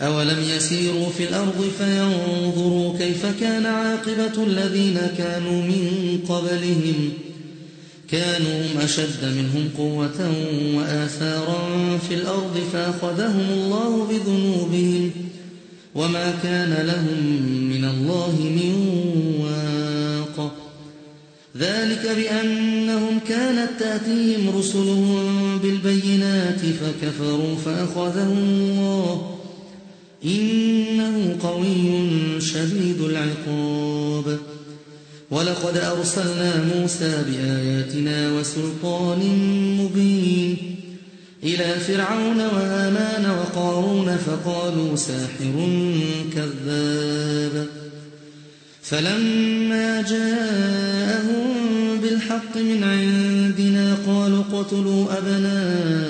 أولم يسيروا في الأرض فينظروا كيف كان عاقبة الذين كانوا من قبلهم كانوا هم أشد منهم قوة وآثارا في الأرض فأخذهم الله بذنوبهم وما كان لهم من الله من واق ذلك بأنهم كانت تأتيهم رسلهم بالبينات فكفروا فأخذهم الله إنه قوي شديد العقاب. ولقد أرسلنا موسى بآياتنا وسلطان مبين إلى فرعون وآمان وقارون فقالوا ساحر كذاب. فلما جاءهم بالحق من عندنا قالوا اقتلوا أبناء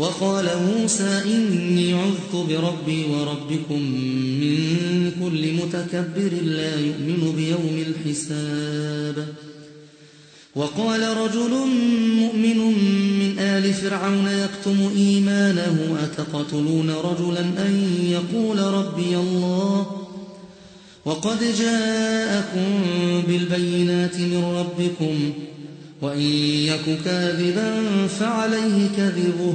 وقال موسى إني عذت بربي وربكم من كل متكبر لا يؤمن بيوم الحساب. وقال رجل مؤمن من آل فرعون يكتم إيمانه أتقتلون رجلا أن يقول ربي الله؟ وقد جاءكم بالبينات من ربكم وإن يك كاذبا فعليه كذبه.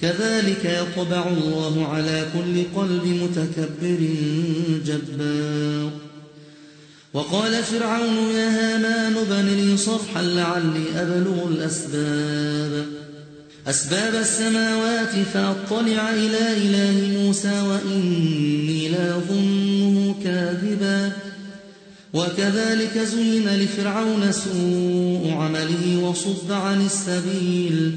كذلك يطبع الله على كل قلب متكبر جبار. وقال فرعون يا هامان ابن لي صرحا لعلي أبلغ الأسباب. أسباب السماوات فأطلع إلى إله موسى وإني لأظنه كاذبا. وكذلك زين لفرعون سوء عمله وصد عن السبيل.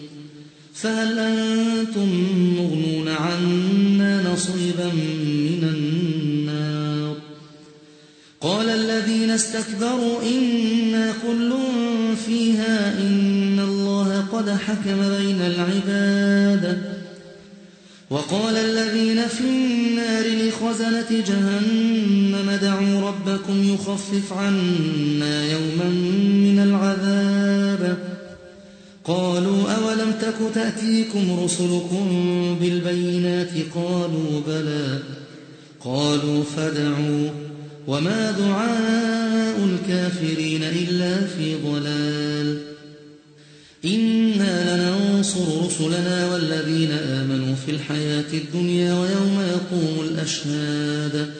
فهل أنتم مغنون عنا نصيبا من النار؟ قال الذين استكبروا إنا كل فيها إن الله قد حكم بين العباد. وقال الذين في النار لخزنة جهنم دعوا ربكم يخفف عنا يوما من العذاب. قالوا أولم تك تأتيكم رسلكم بالبينات قالوا بلى. قالوا فدعوا وما دعاء الكافرين إلا في ضلال. إنا لننصر رسلنا والذين آمنوا في الحياة الدنيا ويوم يقوم الأشهاد.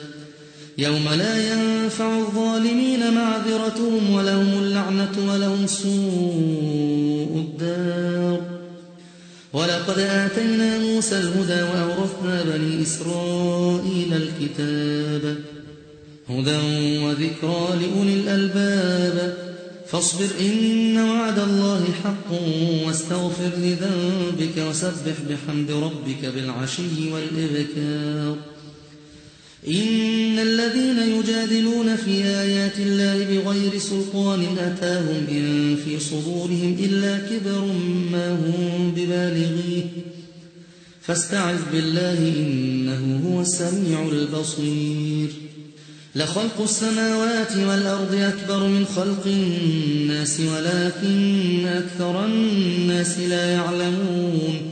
يوم لا ينفع الظالمين معذرتهم ولهم اللعنة ولهم سوء الدار. ولقد آتينا موسى الهدى وأورثنا بني إسرائيل الكتاب هدى وذكرى لأولي الألباب. فاصبر إن وعد الله حق واستغفر لذنبك وسبح بحمد ربك بالعشي والإبكار. إن الذين يجادلون في آيات الله بغير سلطان أتاهم إن في صدورهم إلا كبر ما هم ببالغيه. فاستعذ بالله إنه هو السميع البصير. لخلق السماوات والأرض أكبر من خلق الناس ولكن أكثر الناس لا يعلمون.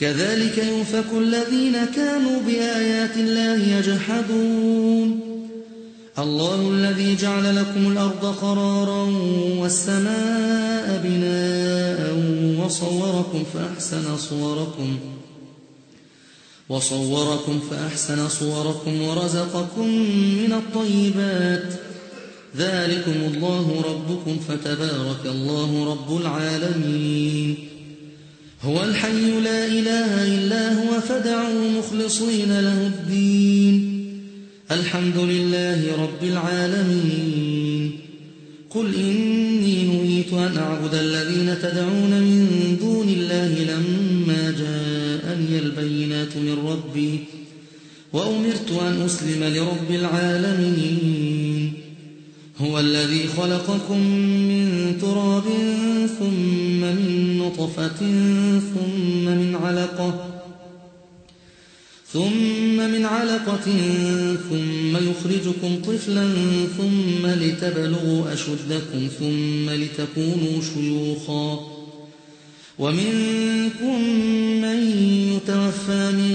كذلك ينفك الذين كانوا بآيات الله يجحدون. الله الذي جعل لكم الأرض قرارا والسماء بناء وصوركم فأحسن صوركم وصوركم فأحسن صوركم ورزقكم من الطيبات. ذلكم الله ربكم فتبارك الله رب العالمين. هو الحي لا إله إلا هو فدعوا مخلصين له الدين. الحمد لله رب العالمين. قل إني نهيت أن أعبد الذين تدعون من دون الله لما جاءني البينات من ربي وأمرت أن أسلم لرب العالمين. هو الذي خلقكم من تراب ثم من نطفة ثم من علقة ثم من علقة ثم يخرجكم طفلا ثم لتبلغوا أشدكم ثم لتكونوا شيوخا ومنكم من يتوفى من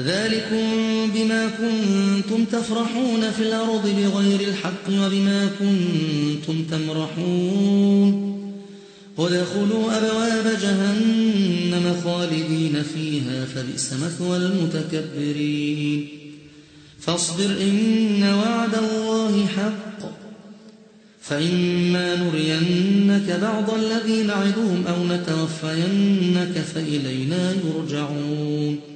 ذلكم بما كنتم تفرحون في الأرض بغير الحق وبما كنتم تمرحون. ودخلوا أبواب جهنم خالدين فيها فبئس مثوى المتكبرين. فاصبر إن وعد الله حق. فإما نرينك بعض الذي نعدهم أو نتوفينك فإلينا يرجعون.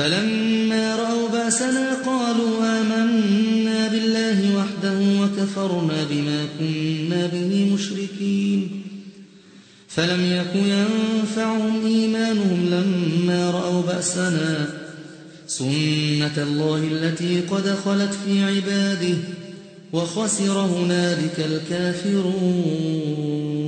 فلما رأوا بأسنا قالوا آمنا بالله وحده وكفرنا بما كنا به مشركين. فلم يك ينفعهم إيمانهم لما رأوا بأسنا. سنة الله التي قد خلت في عباده وخسر هنالك الكافرون.